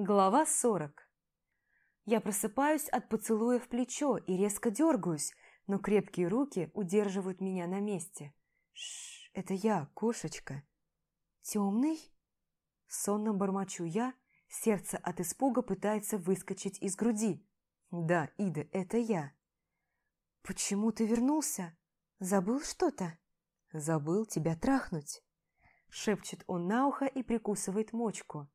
Глава 40 Я просыпаюсь от поцелуя в плечо и резко дергаюсь, но крепкие руки удерживают меня на месте. Шш, это я, кошечка. Темный? Сонно бормочу я, сердце от испуга пытается выскочить из груди. Да, Ида, это я. Почему ты вернулся? Забыл что-то? Забыл тебя трахнуть. Шепчет он на ухо и прикусывает мочку.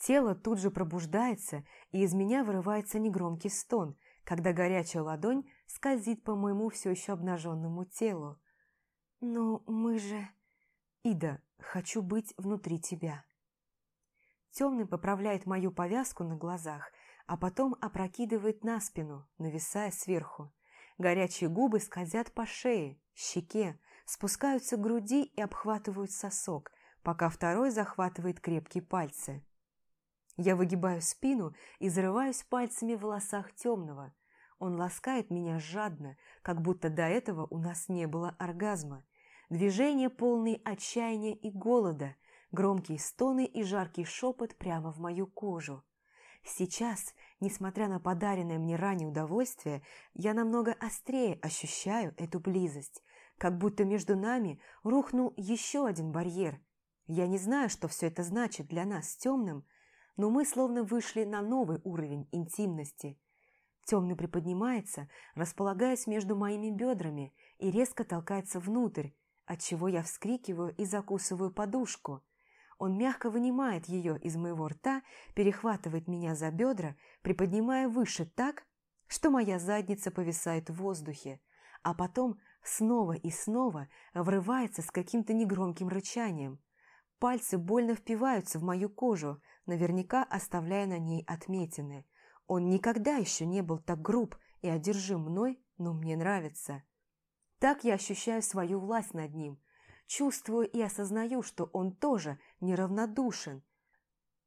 Тело тут же пробуждается, и из меня вырывается негромкий стон, когда горячая ладонь скользит по моему все еще обнаженному телу. «Ну, мы же...» «Ида, хочу быть внутри тебя». Темный поправляет мою повязку на глазах, а потом опрокидывает на спину, нависая сверху. Горячие губы скользят по шее, щеке, спускаются к груди и обхватывают сосок, пока второй захватывает крепкие пальцы. Я выгибаю спину и зарываюсь пальцами в волосах темного. Он ласкает меня жадно, как будто до этого у нас не было оргазма. Движение полные отчаяния и голода, громкие стоны и жаркий шепот прямо в мою кожу. Сейчас, несмотря на подаренное мне ранее удовольствие, я намного острее ощущаю эту близость, как будто между нами рухнул еще один барьер. Я не знаю, что все это значит для нас с темным, но мы словно вышли на новый уровень интимности. Темный приподнимается, располагаясь между моими бедрами и резко толкается внутрь, отчего я вскрикиваю и закусываю подушку. Он мягко вынимает ее из моего рта, перехватывает меня за бедра, приподнимая выше так, что моя задница повисает в воздухе, а потом снова и снова врывается с каким-то негромким рычанием. Пальцы больно впиваются в мою кожу, наверняка оставляя на ней отметины. Он никогда еще не был так груб и одержим мной, но мне нравится. Так я ощущаю свою власть над ним, чувствую и осознаю, что он тоже неравнодушен,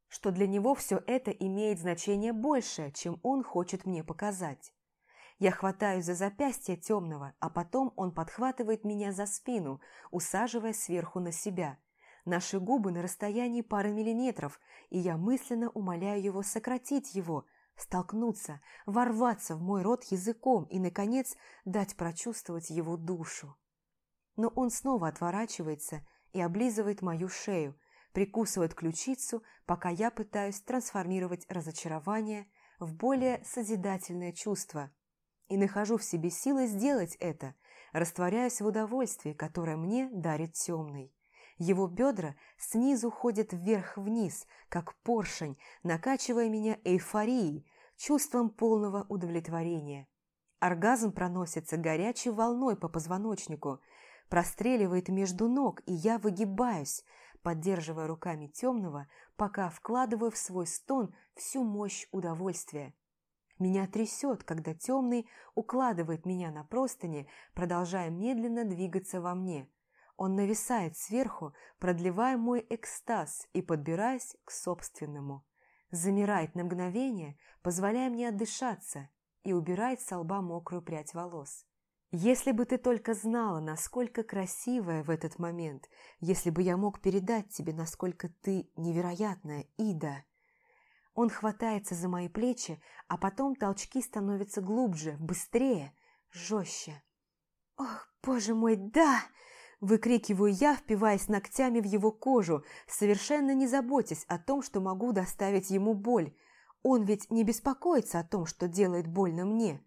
что для него все это имеет значение большее, чем он хочет мне показать. Я хватаюсь за запястье темного, а потом он подхватывает меня за спину, усаживая сверху на себя – Наши губы на расстоянии пары миллиметров, и я мысленно умоляю его сократить его, столкнуться, ворваться в мой рот языком и, наконец, дать прочувствовать его душу. Но он снова отворачивается и облизывает мою шею, прикусывает ключицу, пока я пытаюсь трансформировать разочарование в более созидательное чувство. И нахожу в себе силы сделать это, растворяясь в удовольствии, которое мне дарит темный. Его бедра снизу ходят вверх-вниз, как поршень, накачивая меня эйфорией, чувством полного удовлетворения. Оргазм проносится горячей волной по позвоночнику, простреливает между ног, и я выгибаюсь, поддерживая руками темного, пока вкладываю в свой стон всю мощь удовольствия. Меня трясет, когда темный укладывает меня на простыни, продолжая медленно двигаться во мне. Он нависает сверху, продлевая мой экстаз и подбираясь к собственному. Замирает на мгновение, позволяя мне отдышаться, и убирает с лба мокрую прядь волос. Если бы ты только знала, насколько красивая в этот момент, если бы я мог передать тебе, насколько ты невероятная, Ида. Он хватается за мои плечи, а потом толчки становятся глубже, быстрее, жестче. «Ох, боже мой, да!» Выкрикиваю я, впиваясь ногтями в его кожу, совершенно не заботясь о том, что могу доставить ему боль. Он ведь не беспокоится о том, что делает больно мне.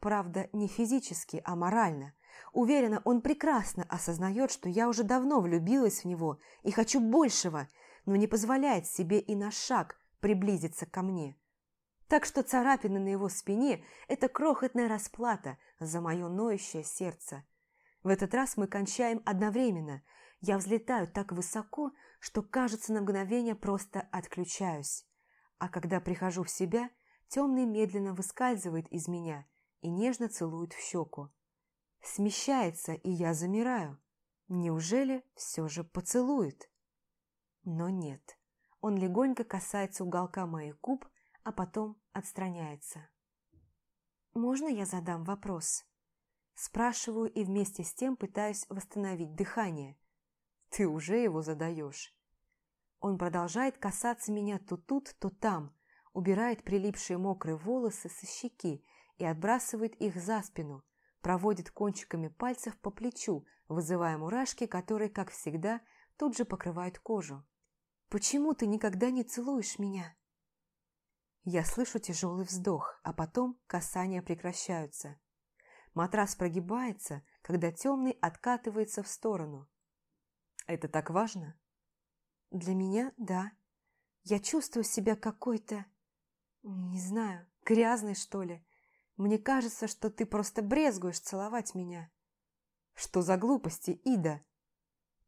Правда, не физически, а морально. Уверена, он прекрасно осознает, что я уже давно влюбилась в него и хочу большего, но не позволяет себе и на шаг приблизиться ко мне. Так что царапины на его спине – это крохотная расплата за мое ноющее сердце – в этот раз мы кончаем одновременно. Я взлетаю так высоко, что, кажется, на мгновение просто отключаюсь. А когда прихожу в себя, темный медленно выскальзывает из меня и нежно целует в щеку. Смещается, и я замираю. Неужели все же поцелует? Но нет. Он легонько касается уголка моих губ, а потом отстраняется. «Можно я задам вопрос?» Спрашиваю и вместе с тем пытаюсь восстановить дыхание. Ты уже его задаешь. Он продолжает касаться меня то тут, то там, убирает прилипшие мокрые волосы со щеки и отбрасывает их за спину, проводит кончиками пальцев по плечу, вызывая мурашки, которые, как всегда, тут же покрывают кожу. «Почему ты никогда не целуешь меня?» Я слышу тяжелый вздох, а потом касания прекращаются. Матрас прогибается, когда темный откатывается в сторону. «Это так важно?» «Для меня – да. Я чувствую себя какой-то, не знаю, грязной, что ли. Мне кажется, что ты просто брезгуешь целовать меня». «Что за глупости, Ида?»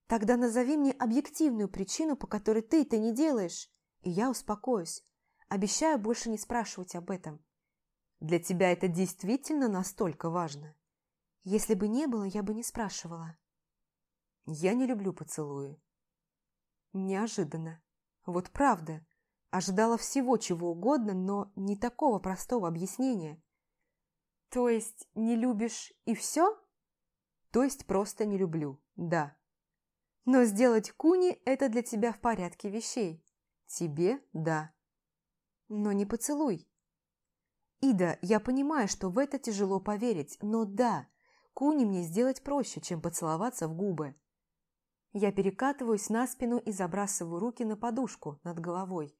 «Тогда назови мне объективную причину, по которой ты это не делаешь, и я успокоюсь. Обещаю больше не спрашивать об этом». «Для тебя это действительно настолько важно?» «Если бы не было, я бы не спрашивала». «Я не люблю поцелуи. Неожиданно. Вот правда. Ожидала всего чего угодно, но не такого простого объяснения. То есть не любишь и все? То есть просто не люблю, да. Но сделать куни – это для тебя в порядке вещей. Тебе – да. Но не поцелуй. Ида, я понимаю, что в это тяжело поверить, но да, куни мне сделать проще, чем поцеловаться в губы. Я перекатываюсь на спину и забрасываю руки на подушку над головой.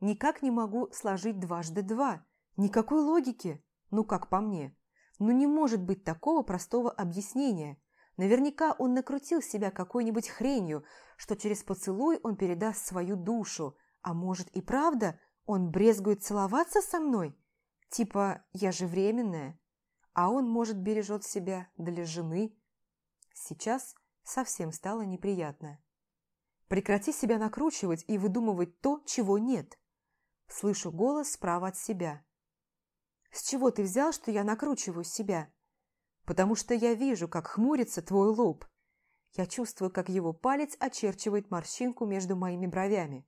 Никак не могу сложить дважды два. Никакой логики. Ну, как по мне. Ну, не может быть такого простого объяснения. Наверняка он накрутил себя какой-нибудь хренью, что через поцелуй он передаст свою душу. А может и правда, он брезгует целоваться со мной? Типа, я же временная. А он, может, бережет себя для жены. Сейчас совсем стало неприятно. Прекрати себя накручивать и выдумывать то, чего нет. Слышу голос справа от себя. С чего ты взял, что я накручиваю себя? Потому что я вижу, как хмурится твой лоб. Я чувствую, как его палец очерчивает морщинку между моими бровями.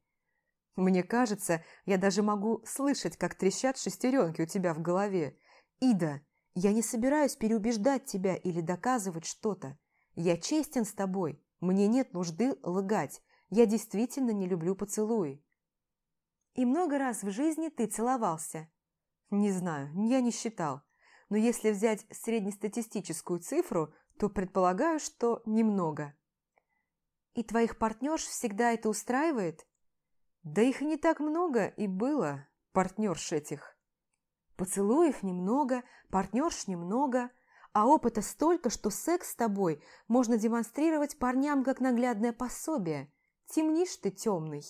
Мне кажется, я даже могу слышать, как трещат шестеренки у тебя в голове. Ида, я не собираюсь переубеждать тебя или доказывать что-то. Я честен с тобой, мне нет нужды лгать, я действительно не люблю поцелуи. И много раз в жизни ты целовался? Не знаю, я не считал. Но если взять среднестатистическую цифру, то предполагаю, что немного. И твоих партнерш всегда это устраивает? Да их не так много и было, партнерш этих. Поцелуев немного, партнерш немного – а опыта столько, что секс с тобой можно демонстрировать парням как наглядное пособие. Темнишь ты темный.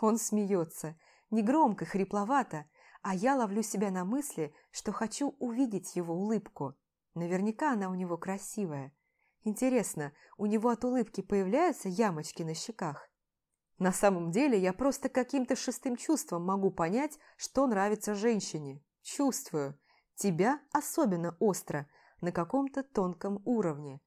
Он смеется, негромко, хрипловато, а я ловлю себя на мысли, что хочу увидеть его улыбку. Наверняка она у него красивая. Интересно, у него от улыбки появляются ямочки на щеках? На самом деле я просто каким-то шестым чувством могу понять, что нравится женщине. Чувствую. Тебя особенно остро – на каком-то тонком уровне.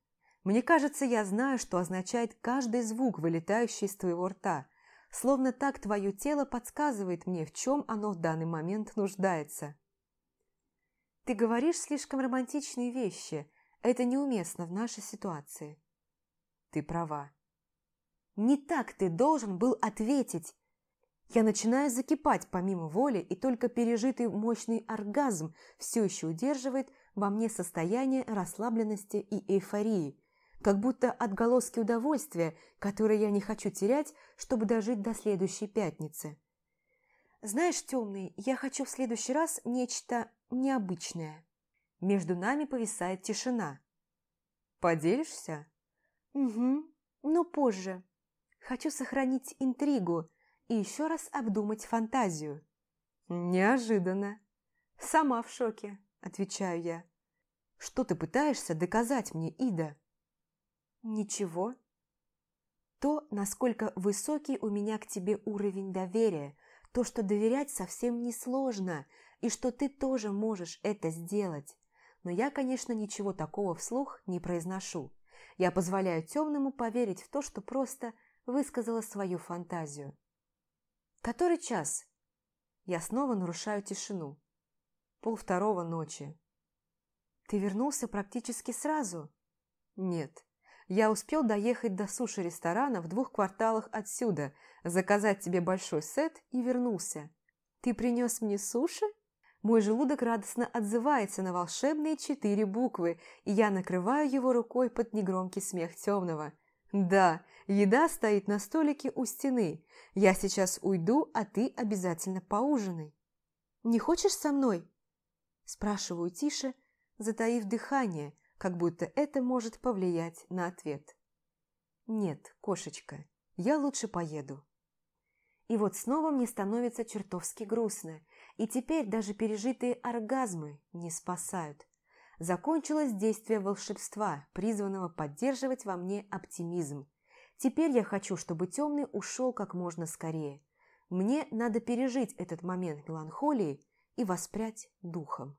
Мне кажется, я знаю, что означает каждый звук, вылетающий из твоего рта, словно так твое тело подсказывает мне, в чем оно в данный момент нуждается. Ты говоришь слишком романтичные вещи, это неуместно в нашей ситуации. Ты права. Не так ты должен был ответить. Я начинаю закипать помимо воли, и только пережитый мощный оргазм все еще удерживает во мне состояние расслабленности и эйфории, как будто отголоски удовольствия, которые я не хочу терять, чтобы дожить до следующей пятницы. Знаешь, темный, я хочу в следующий раз нечто необычное. Между нами повисает тишина. Поделишься? Угу, но позже. Хочу сохранить интригу и еще раз обдумать фантазию. Неожиданно. Сама в шоке. – отвечаю я. «Что ты пытаешься доказать мне, Ида?» «Ничего. То, насколько высокий у меня к тебе уровень доверия, то, что доверять совсем несложно, и что ты тоже можешь это сделать. Но я, конечно, ничего такого вслух не произношу. Я позволяю темному поверить в то, что просто высказала свою фантазию. Который час? Я снова нарушаю тишину полвторого ночи. Ты вернулся практически сразу? Нет. Я успел доехать до суши-ресторана в двух кварталах отсюда, заказать тебе большой сет и вернулся. Ты принес мне суши? Мой желудок радостно отзывается на волшебные четыре буквы, и я накрываю его рукой под негромкий смех темного. Да, еда стоит на столике у стены. Я сейчас уйду, а ты обязательно поужинай. Не хочешь со мной? Спрашиваю тише, затаив дыхание, как будто это может повлиять на ответ. «Нет, кошечка, я лучше поеду». И вот снова мне становится чертовски грустно, и теперь даже пережитые оргазмы не спасают. Закончилось действие волшебства, призванного поддерживать во мне оптимизм. Теперь я хочу, чтобы темный ушел как можно скорее. Мне надо пережить этот момент меланхолии и воспрять духом.